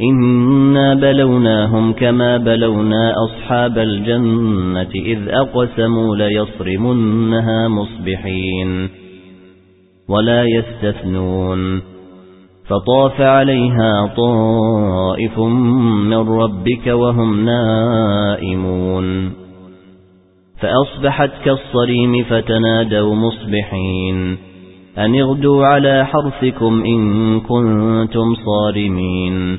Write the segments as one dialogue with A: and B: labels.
A: إنا بلوناهم كما بلونا أصحاب الجنة إذ أقسموا ليصرمنها مصبحين ولا يستثنون فطاف عليها طائف من ربك وهم نائمون فأصبحت كالصريم فتنادوا مصبحين أن اغدوا على حرثكم إن كنتم صارمين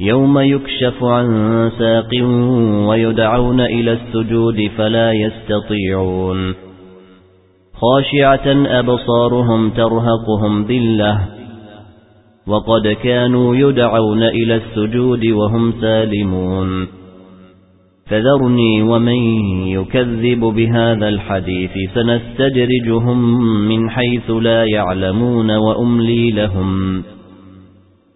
A: يوم يكشف عن ساق ويدعون إلى السجود فلا يستطيعون. خاشعة أبصارهم ترهقهم ذلة. وقد كانوا يدعون إلى السجود وهم سالمون. فذرني ومن يكذب بهذا الحديث. سنستجرجهم من حيث لا يعلمون وأملي لهم.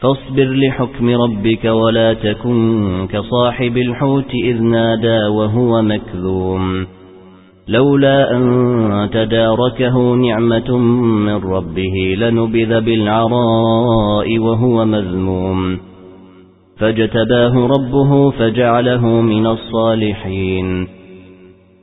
A: فاصبر لحكم ربك ولا تكن كصاحب الحوت إذ نادى وهو مكذوم. لولا أن تداركه نعمة من ربه لنبذ بالعراء وهو مذموم. فاجتباه ربه فجعله من الصالحين.